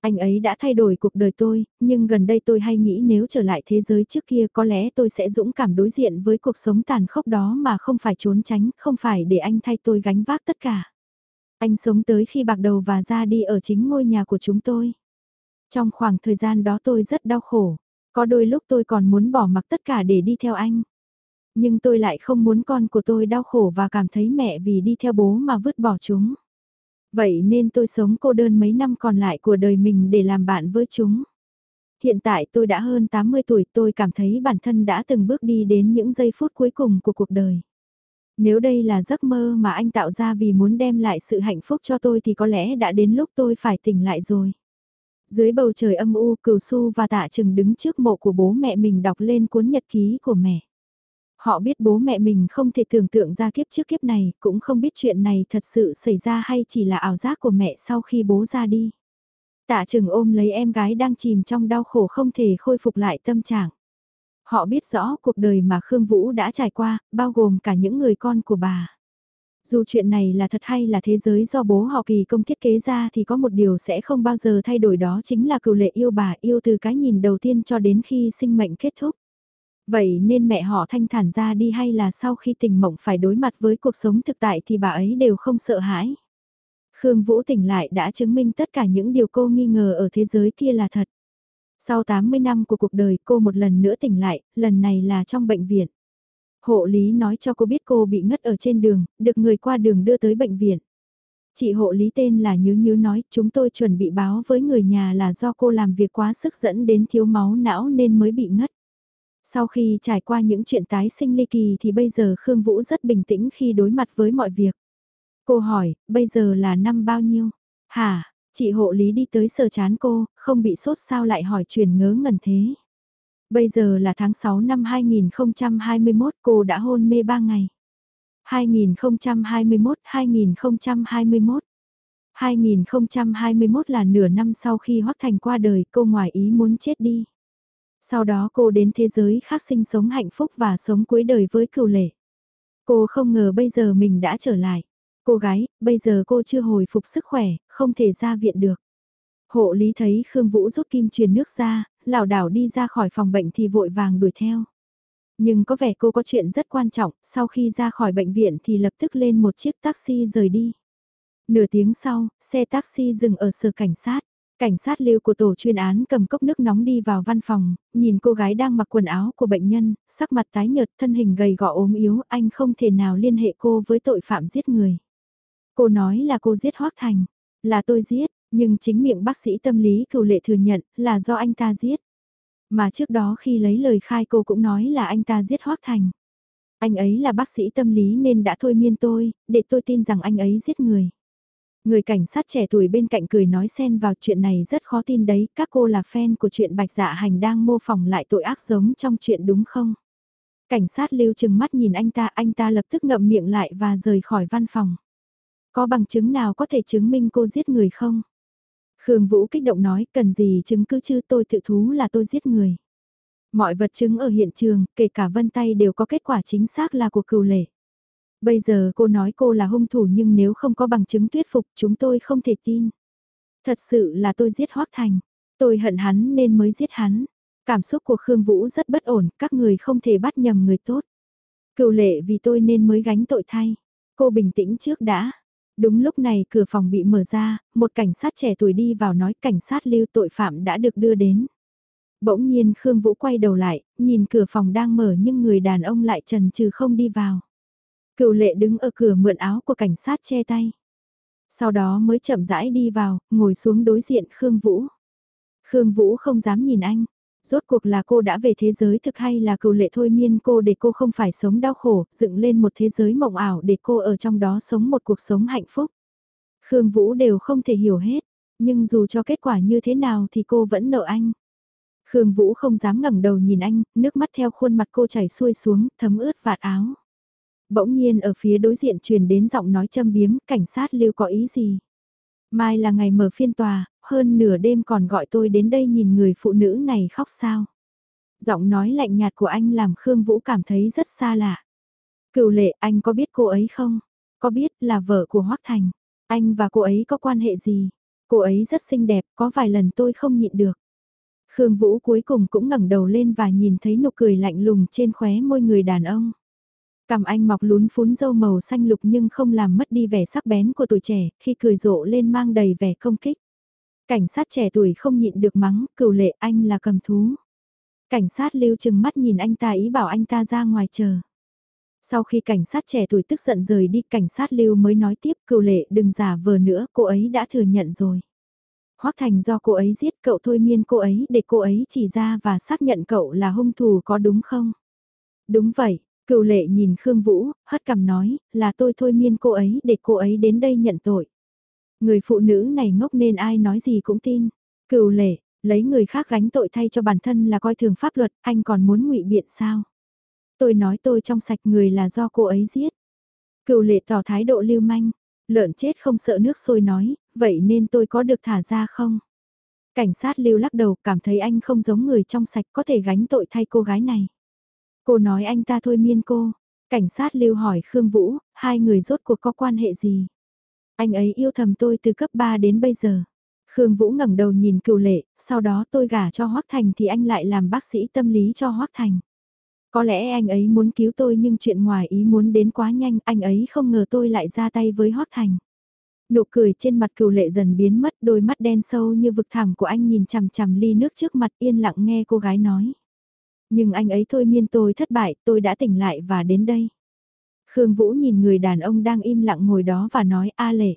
Anh ấy đã thay đổi cuộc đời tôi, nhưng gần đây tôi hay nghĩ nếu trở lại thế giới trước kia có lẽ tôi sẽ dũng cảm đối diện với cuộc sống tàn khốc đó mà không phải trốn tránh, không phải để anh thay tôi gánh vác tất cả. Anh sống tới khi bạc đầu và ra đi ở chính ngôi nhà của chúng tôi. Trong khoảng thời gian đó tôi rất đau khổ, có đôi lúc tôi còn muốn bỏ mặc tất cả để đi theo anh. Nhưng tôi lại không muốn con của tôi đau khổ và cảm thấy mẹ vì đi theo bố mà vứt bỏ chúng. Vậy nên tôi sống cô đơn mấy năm còn lại của đời mình để làm bạn với chúng. Hiện tại tôi đã hơn 80 tuổi, tôi cảm thấy bản thân đã từng bước đi đến những giây phút cuối cùng của cuộc đời. Nếu đây là giấc mơ mà anh tạo ra vì muốn đem lại sự hạnh phúc cho tôi thì có lẽ đã đến lúc tôi phải tỉnh lại rồi. Dưới bầu trời âm u cửu su và tạ trừng đứng trước mộ của bố mẹ mình đọc lên cuốn nhật ký của mẹ. Họ biết bố mẹ mình không thể tưởng tượng ra kiếp trước kiếp này, cũng không biết chuyện này thật sự xảy ra hay chỉ là ảo giác của mẹ sau khi bố ra đi. Tạ trừng ôm lấy em gái đang chìm trong đau khổ không thể khôi phục lại tâm trạng. Họ biết rõ cuộc đời mà Khương Vũ đã trải qua, bao gồm cả những người con của bà. Dù chuyện này là thật hay là thế giới do bố họ kỳ công thiết kế ra thì có một điều sẽ không bao giờ thay đổi đó chính là cựu lệ yêu bà yêu từ cái nhìn đầu tiên cho đến khi sinh mệnh kết thúc. Vậy nên mẹ họ thanh thản ra đi hay là sau khi tình mộng phải đối mặt với cuộc sống thực tại thì bà ấy đều không sợ hãi. Khương Vũ tỉnh lại đã chứng minh tất cả những điều cô nghi ngờ ở thế giới kia là thật. Sau 80 năm của cuộc đời cô một lần nữa tỉnh lại, lần này là trong bệnh viện. Hộ lý nói cho cô biết cô bị ngất ở trên đường, được người qua đường đưa tới bệnh viện. Chị hộ lý tên là Nhứ Nhứ nói chúng tôi chuẩn bị báo với người nhà là do cô làm việc quá sức dẫn đến thiếu máu não nên mới bị ngất. Sau khi trải qua những chuyện tái sinh ly kỳ thì bây giờ Khương Vũ rất bình tĩnh khi đối mặt với mọi việc. Cô hỏi, bây giờ là năm bao nhiêu? Hả, Chị hộ lý đi tới sờ chán cô, không bị sốt sao lại hỏi chuyện ngớ ngẩn thế. Bây giờ là tháng 6 năm 2021 cô đã hôn mê 3 ngày. 2021, 2021. 2021 là nửa năm sau khi Hoắc Thành qua đời cô ngoài ý muốn chết đi. Sau đó cô đến thế giới khác sinh sống hạnh phúc và sống cuối đời với cựu lệ. Cô không ngờ bây giờ mình đã trở lại. Cô gái, bây giờ cô chưa hồi phục sức khỏe, không thể ra viện được. Hộ lý thấy Khương Vũ rút kim truyền nước ra, lảo đảo đi ra khỏi phòng bệnh thì vội vàng đuổi theo. Nhưng có vẻ cô có chuyện rất quan trọng, sau khi ra khỏi bệnh viện thì lập tức lên một chiếc taxi rời đi. Nửa tiếng sau, xe taxi dừng ở sở cảnh sát. Cảnh sát lưu của tổ chuyên án cầm cốc nước nóng đi vào văn phòng, nhìn cô gái đang mặc quần áo của bệnh nhân, sắc mặt tái nhợt thân hình gầy gò ốm yếu, anh không thể nào liên hệ cô với tội phạm giết người. Cô nói là cô giết Hoác Thành, là tôi giết, nhưng chính miệng bác sĩ tâm lý cựu lệ thừa nhận là do anh ta giết. Mà trước đó khi lấy lời khai cô cũng nói là anh ta giết Hoác Thành. Anh ấy là bác sĩ tâm lý nên đã thôi miên tôi, để tôi tin rằng anh ấy giết người. Người cảnh sát trẻ tuổi bên cạnh cười nói xen vào chuyện này rất khó tin đấy, các cô là fan của chuyện Bạch Dạ Hành đang mô phỏng lại tội ác giống trong chuyện đúng không? Cảnh sát lưu chừng mắt nhìn anh ta, anh ta lập tức ngậm miệng lại và rời khỏi văn phòng. Có bằng chứng nào có thể chứng minh cô giết người không? Khương Vũ kích động nói, cần gì chứng cứ chứ tôi tự thú là tôi giết người. Mọi vật chứng ở hiện trường, kể cả vân tay đều có kết quả chính xác là của cừu lệ. Bây giờ cô nói cô là hung thủ nhưng nếu không có bằng chứng thuyết phục chúng tôi không thể tin. Thật sự là tôi giết Hoác Thành. Tôi hận hắn nên mới giết hắn. Cảm xúc của Khương Vũ rất bất ổn, các người không thể bắt nhầm người tốt. Cựu lệ vì tôi nên mới gánh tội thay. Cô bình tĩnh trước đã. Đúng lúc này cửa phòng bị mở ra, một cảnh sát trẻ tuổi đi vào nói cảnh sát lưu tội phạm đã được đưa đến. Bỗng nhiên Khương Vũ quay đầu lại, nhìn cửa phòng đang mở nhưng người đàn ông lại trần trừ không đi vào. Cựu lệ đứng ở cửa mượn áo của cảnh sát che tay. Sau đó mới chậm rãi đi vào, ngồi xuống đối diện Khương Vũ. Khương Vũ không dám nhìn anh. Rốt cuộc là cô đã về thế giới thực hay là cựu lệ thôi miên cô để cô không phải sống đau khổ, dựng lên một thế giới mộng ảo để cô ở trong đó sống một cuộc sống hạnh phúc. Khương Vũ đều không thể hiểu hết, nhưng dù cho kết quả như thế nào thì cô vẫn nợ anh. Khương Vũ không dám ngẩng đầu nhìn anh, nước mắt theo khuôn mặt cô chảy xuôi xuống, thấm ướt vạt áo. Bỗng nhiên ở phía đối diện truyền đến giọng nói châm biếm, cảnh sát lưu có ý gì? Mai là ngày mở phiên tòa, hơn nửa đêm còn gọi tôi đến đây nhìn người phụ nữ này khóc sao? Giọng nói lạnh nhạt của anh làm Khương Vũ cảm thấy rất xa lạ. Cựu lệ anh có biết cô ấy không? Có biết là vợ của Hoác Thành. Anh và cô ấy có quan hệ gì? Cô ấy rất xinh đẹp, có vài lần tôi không nhịn được. Khương Vũ cuối cùng cũng ngẩng đầu lên và nhìn thấy nụ cười lạnh lùng trên khóe môi người đàn ông. Cằm anh mọc lún phún dâu màu xanh lục nhưng không làm mất đi vẻ sắc bén của tuổi trẻ, khi cười rộ lên mang đầy vẻ công kích. Cảnh sát trẻ tuổi không nhịn được mắng, cửu lệ anh là cầm thú. Cảnh sát lưu chừng mắt nhìn anh ta ý bảo anh ta ra ngoài chờ. Sau khi cảnh sát trẻ tuổi tức giận rời đi, cảnh sát lưu mới nói tiếp cửu lệ đừng giả vờ nữa, cô ấy đã thừa nhận rồi. Hoắc Thành do cô ấy giết cậu thôi miên cô ấy để cô ấy chỉ ra và xác nhận cậu là hung thủ có đúng không? Đúng vậy, Cựu lệ nhìn Khương Vũ, hất cằm nói, là tôi thôi miên cô ấy để cô ấy đến đây nhận tội. Người phụ nữ này ngốc nên ai nói gì cũng tin. Cựu lệ, lấy người khác gánh tội thay cho bản thân là coi thường pháp luật, anh còn muốn ngụy biện sao? Tôi nói tôi trong sạch người là do cô ấy giết. Cựu lệ tỏ thái độ lưu manh, lợn chết không sợ nước sôi nói, vậy nên tôi có được thả ra không? Cảnh sát lưu lắc đầu cảm thấy anh không giống người trong sạch có thể gánh tội thay cô gái này. Cô nói anh ta thôi miên cô. Cảnh sát lưu hỏi Khương Vũ, hai người rốt cuộc có quan hệ gì? Anh ấy yêu thầm tôi từ cấp 3 đến bây giờ. Khương Vũ ngẩng đầu nhìn cựu lệ, sau đó tôi gả cho Hoác Thành thì anh lại làm bác sĩ tâm lý cho Hoác Thành. Có lẽ anh ấy muốn cứu tôi nhưng chuyện ngoài ý muốn đến quá nhanh, anh ấy không ngờ tôi lại ra tay với Hoác Thành. Nụ cười trên mặt cựu lệ dần biến mất, đôi mắt đen sâu như vực thẳm của anh nhìn chằm chằm ly nước trước mặt yên lặng nghe cô gái nói. Nhưng anh ấy thôi miên tôi thất bại, tôi đã tỉnh lại và đến đây. Khương Vũ nhìn người đàn ông đang im lặng ngồi đó và nói a lệ.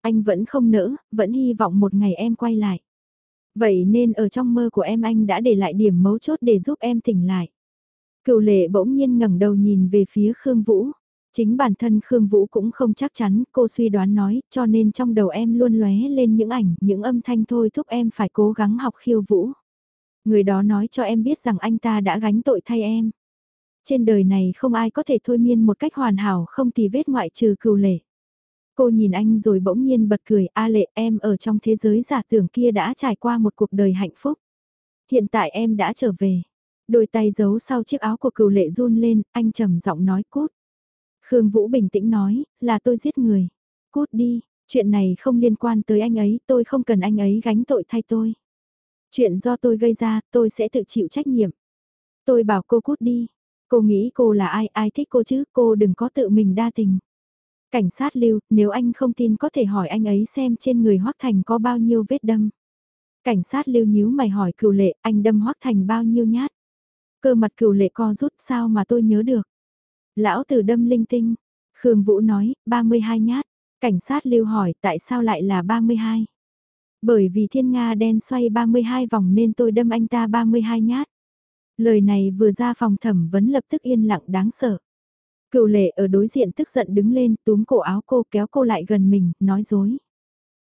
Anh vẫn không nỡ, vẫn hy vọng một ngày em quay lại. Vậy nên ở trong mơ của em anh đã để lại điểm mấu chốt để giúp em tỉnh lại. Cựu lệ bỗng nhiên ngẩng đầu nhìn về phía Khương Vũ. Chính bản thân Khương Vũ cũng không chắc chắn, cô suy đoán nói, cho nên trong đầu em luôn lóe lên những ảnh, những âm thanh thôi thúc em phải cố gắng học khiêu vũ. Người đó nói cho em biết rằng anh ta đã gánh tội thay em. Trên đời này không ai có thể thôi miên một cách hoàn hảo không tì vết ngoại trừ cừu lệ. Cô nhìn anh rồi bỗng nhiên bật cười, A lệ em ở trong thế giới giả tưởng kia đã trải qua một cuộc đời hạnh phúc. Hiện tại em đã trở về. Đôi tay giấu sau chiếc áo của cừu lệ run lên, anh trầm giọng nói cút. Khương Vũ bình tĩnh nói, là tôi giết người. Cút đi, chuyện này không liên quan tới anh ấy, tôi không cần anh ấy gánh tội thay tôi. Chuyện do tôi gây ra, tôi sẽ tự chịu trách nhiệm. Tôi bảo cô cút đi. Cô nghĩ cô là ai, ai thích cô chứ, cô đừng có tự mình đa tình. Cảnh sát lưu, nếu anh không tin có thể hỏi anh ấy xem trên người Hoác Thành có bao nhiêu vết đâm. Cảnh sát lưu nhíu mày hỏi cựu lệ, anh đâm Hoác Thành bao nhiêu nhát. Cơ mặt cựu lệ co rút sao mà tôi nhớ được. Lão tử đâm linh tinh. Khương Vũ nói, 32 nhát. Cảnh sát lưu hỏi tại sao lại là 32. Bởi vì thiên Nga đen xoay 32 vòng nên tôi đâm anh ta 32 nhát. Lời này vừa ra phòng thẩm vấn lập tức yên lặng đáng sợ. Cựu lệ ở đối diện tức giận đứng lên túm cổ áo cô kéo cô lại gần mình, nói dối.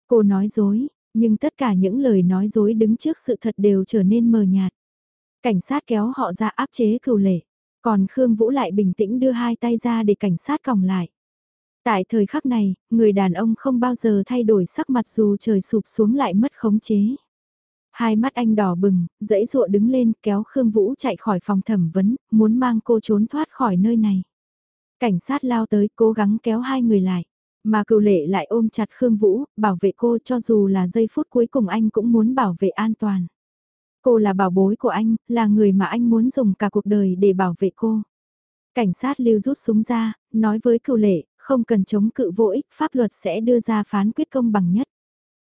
Cô nói dối, nhưng tất cả những lời nói dối đứng trước sự thật đều trở nên mờ nhạt. Cảnh sát kéo họ ra áp chế cựu lệ, còn Khương Vũ lại bình tĩnh đưa hai tay ra để cảnh sát còng lại. Tại thời khắc này, người đàn ông không bao giờ thay đổi sắc mặt dù trời sụp xuống lại mất khống chế. Hai mắt anh đỏ bừng, dãy dụa đứng lên kéo Khương Vũ chạy khỏi phòng thẩm vấn, muốn mang cô trốn thoát khỏi nơi này. Cảnh sát lao tới cố gắng kéo hai người lại. Mà cựu lệ lại ôm chặt Khương Vũ, bảo vệ cô cho dù là giây phút cuối cùng anh cũng muốn bảo vệ an toàn. Cô là bảo bối của anh, là người mà anh muốn dùng cả cuộc đời để bảo vệ cô. Cảnh sát lưu rút súng ra, nói với cựu lệ, không cần chống cự vô ích, pháp luật sẽ đưa ra phán quyết công bằng nhất.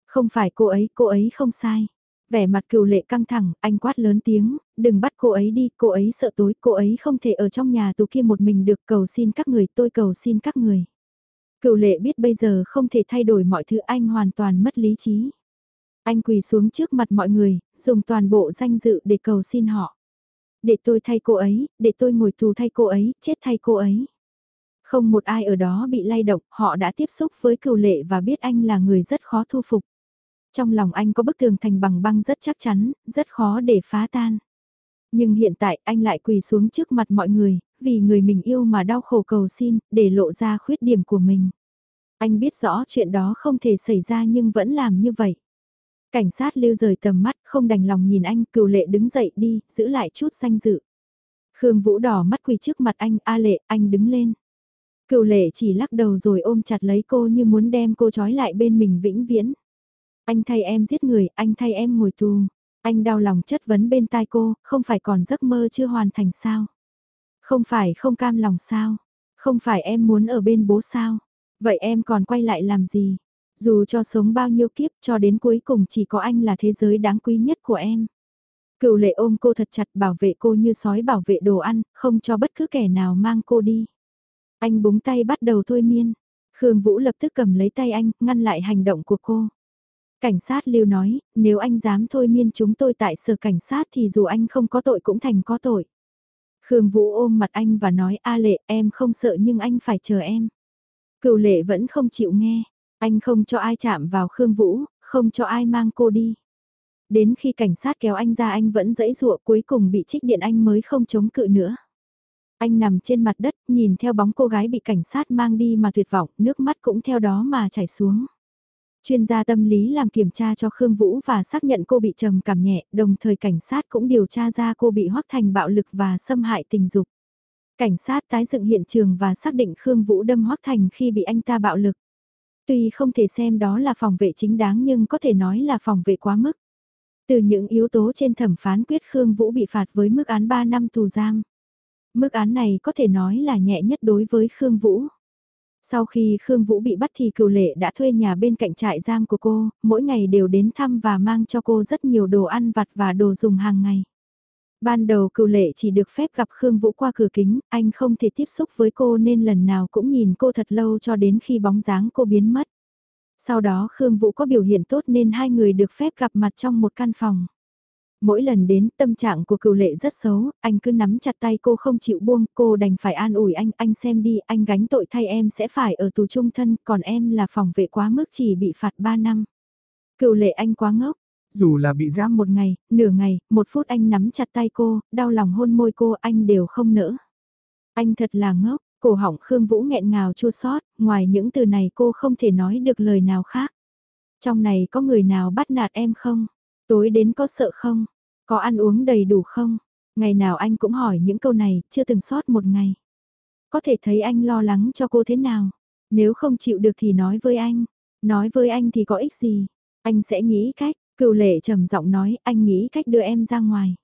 Không phải cô ấy, cô ấy không sai. Vẻ mặt cựu lệ căng thẳng, anh quát lớn tiếng, đừng bắt cô ấy đi, cô ấy sợ tối, cô ấy không thể ở trong nhà tù kia một mình được cầu xin các người, tôi cầu xin các người. Cựu lệ biết bây giờ không thể thay đổi mọi thứ anh hoàn toàn mất lý trí. Anh quỳ xuống trước mặt mọi người, dùng toàn bộ danh dự để cầu xin họ. Để tôi thay cô ấy, để tôi ngồi tù thay cô ấy, chết thay cô ấy. Không một ai ở đó bị lay động, họ đã tiếp xúc với cựu lệ và biết anh là người rất khó thu phục. Trong lòng anh có bức tường thành bằng băng rất chắc chắn, rất khó để phá tan. Nhưng hiện tại anh lại quỳ xuống trước mặt mọi người, vì người mình yêu mà đau khổ cầu xin, để lộ ra khuyết điểm của mình. Anh biết rõ chuyện đó không thể xảy ra nhưng vẫn làm như vậy. Cảnh sát lưu rời tầm mắt, không đành lòng nhìn anh, cựu lệ đứng dậy đi, giữ lại chút danh dự. Khương Vũ đỏ mắt quỳ trước mặt anh, A lệ, anh đứng lên. Cựu lệ chỉ lắc đầu rồi ôm chặt lấy cô như muốn đem cô trói lại bên mình vĩnh viễn. Anh thay em giết người, anh thay em ngồi tù. Anh đau lòng chất vấn bên tai cô, không phải còn giấc mơ chưa hoàn thành sao? Không phải không cam lòng sao? Không phải em muốn ở bên bố sao? Vậy em còn quay lại làm gì? Dù cho sống bao nhiêu kiếp cho đến cuối cùng chỉ có anh là thế giới đáng quý nhất của em. Cựu lệ ôm cô thật chặt bảo vệ cô như sói bảo vệ đồ ăn, không cho bất cứ kẻ nào mang cô đi. Anh búng tay bắt đầu thôi miên. Khương Vũ lập tức cầm lấy tay anh, ngăn lại hành động của cô. Cảnh sát lưu nói, nếu anh dám thôi miên chúng tôi tại sở cảnh sát thì dù anh không có tội cũng thành có tội. Khương Vũ ôm mặt anh và nói A lệ em không sợ nhưng anh phải chờ em. Cựu lệ vẫn không chịu nghe, anh không cho ai chạm vào Khương Vũ, không cho ai mang cô đi. Đến khi cảnh sát kéo anh ra anh vẫn dẫy dụa cuối cùng bị trích điện anh mới không chống cự nữa. Anh nằm trên mặt đất nhìn theo bóng cô gái bị cảnh sát mang đi mà tuyệt vọng, nước mắt cũng theo đó mà chảy xuống. Chuyên gia tâm lý làm kiểm tra cho Khương Vũ và xác nhận cô bị trầm cảm nhẹ, đồng thời cảnh sát cũng điều tra ra cô bị hoắc thành bạo lực và xâm hại tình dục. Cảnh sát tái dựng hiện trường và xác định Khương Vũ đâm hoắc thành khi bị anh ta bạo lực. Tuy không thể xem đó là phòng vệ chính đáng nhưng có thể nói là phòng vệ quá mức. Từ những yếu tố trên thẩm phán quyết Khương Vũ bị phạt với mức án 3 năm tù giam. Mức án này có thể nói là nhẹ nhất đối với Khương Vũ. Sau khi Khương Vũ bị bắt thì cựu lệ đã thuê nhà bên cạnh trại giam của cô, mỗi ngày đều đến thăm và mang cho cô rất nhiều đồ ăn vặt và đồ dùng hàng ngày. Ban đầu cựu lệ chỉ được phép gặp Khương Vũ qua cửa kính, anh không thể tiếp xúc với cô nên lần nào cũng nhìn cô thật lâu cho đến khi bóng dáng cô biến mất. Sau đó Khương Vũ có biểu hiện tốt nên hai người được phép gặp mặt trong một căn phòng. Mỗi lần đến tâm trạng của cựu lệ rất xấu, anh cứ nắm chặt tay cô không chịu buông, cô đành phải an ủi anh, anh xem đi, anh gánh tội thay em sẽ phải ở tù trung thân, còn em là phòng vệ quá mức chỉ bị phạt 3 năm. Cựu lệ anh quá ngốc, Dù là bị giam một ngày, nửa ngày, một phút anh nắm chặt tay cô, đau lòng hôn môi cô anh đều không nỡ. Anh thật là ngốc, cổ họng Khương Vũ nghẹn ngào chua xót ngoài những từ này cô không thể nói được lời nào khác. Trong này có người nào bắt nạt em không? Tối đến có sợ không? Có ăn uống đầy đủ không? Ngày nào anh cũng hỏi những câu này, chưa từng sót một ngày. Có thể thấy anh lo lắng cho cô thế nào? Nếu không chịu được thì nói với anh. Nói với anh thì có ích gì? Anh sẽ nghĩ cách, cựu lệ trầm giọng nói, anh nghĩ cách đưa em ra ngoài.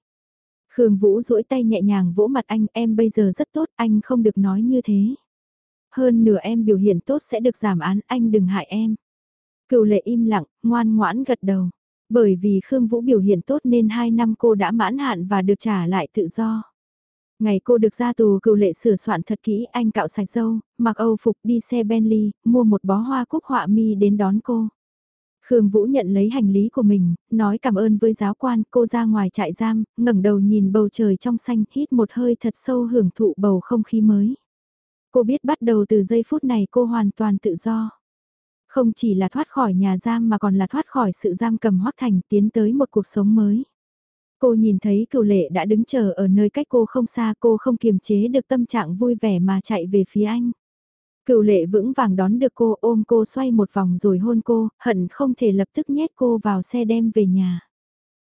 Khương Vũ duỗi tay nhẹ nhàng vỗ mặt anh, em bây giờ rất tốt, anh không được nói như thế. Hơn nửa em biểu hiện tốt sẽ được giảm án, anh đừng hại em. Cựu lệ im lặng, ngoan ngoãn gật đầu. Bởi vì Khương Vũ biểu hiện tốt nên 2 năm cô đã mãn hạn và được trả lại tự do. Ngày cô được ra tù cựu lệ sửa soạn thật kỹ anh cạo sạch dâu, mặc âu phục đi xe Bentley, mua một bó hoa cúc họa mi đến đón cô. Khương Vũ nhận lấy hành lý của mình, nói cảm ơn với giáo quan, cô ra ngoài trại giam, ngẩng đầu nhìn bầu trời trong xanh, hít một hơi thật sâu hưởng thụ bầu không khí mới. Cô biết bắt đầu từ giây phút này cô hoàn toàn tự do. Không chỉ là thoát khỏi nhà giam mà còn là thoát khỏi sự giam cầm hoắc thành tiến tới một cuộc sống mới. Cô nhìn thấy cựu lệ đã đứng chờ ở nơi cách cô không xa cô không kiềm chế được tâm trạng vui vẻ mà chạy về phía anh. Cựu lệ vững vàng đón được cô ôm cô xoay một vòng rồi hôn cô, hận không thể lập tức nhét cô vào xe đem về nhà.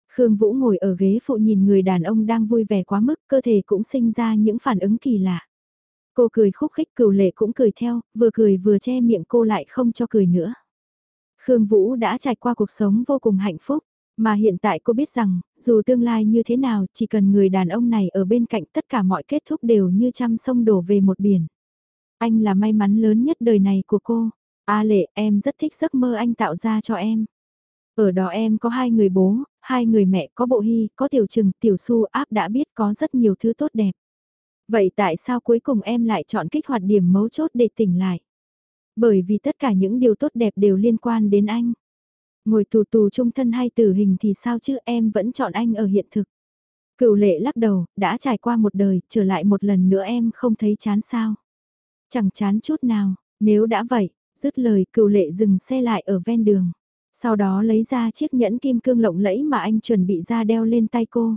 Khương Vũ ngồi ở ghế phụ nhìn người đàn ông đang vui vẻ quá mức, cơ thể cũng sinh ra những phản ứng kỳ lạ. Cô cười khúc khích cửu lệ cũng cười theo, vừa cười vừa che miệng cô lại không cho cười nữa. Khương Vũ đã trải qua cuộc sống vô cùng hạnh phúc, mà hiện tại cô biết rằng, dù tương lai như thế nào, chỉ cần người đàn ông này ở bên cạnh tất cả mọi kết thúc đều như trăm sông đổ về một biển. Anh là may mắn lớn nhất đời này của cô. A lệ, em rất thích giấc mơ anh tạo ra cho em. Ở đó em có hai người bố, hai người mẹ, có bộ hy, có tiểu trừng, tiểu su áp đã biết có rất nhiều thứ tốt đẹp. Vậy tại sao cuối cùng em lại chọn kích hoạt điểm mấu chốt để tỉnh lại? Bởi vì tất cả những điều tốt đẹp đều liên quan đến anh. Ngồi tù tù trung thân hay tử hình thì sao chứ em vẫn chọn anh ở hiện thực. Cựu lệ lắc đầu, đã trải qua một đời, trở lại một lần nữa em không thấy chán sao. Chẳng chán chút nào, nếu đã vậy, dứt lời cựu lệ dừng xe lại ở ven đường. Sau đó lấy ra chiếc nhẫn kim cương lộng lẫy mà anh chuẩn bị ra đeo lên tay cô.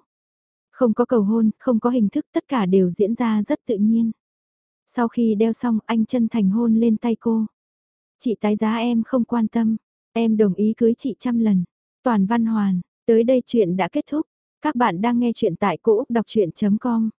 Không có cầu hôn, không có hình thức, tất cả đều diễn ra rất tự nhiên. Sau khi đeo xong, anh chân thành hôn lên tay cô. Chị tái giá em không quan tâm, em đồng ý cưới chị trăm lần. Toàn văn hoàn, tới đây chuyện đã kết thúc. Các bạn đang nghe chuyện tại cỗ đọc chuyện.com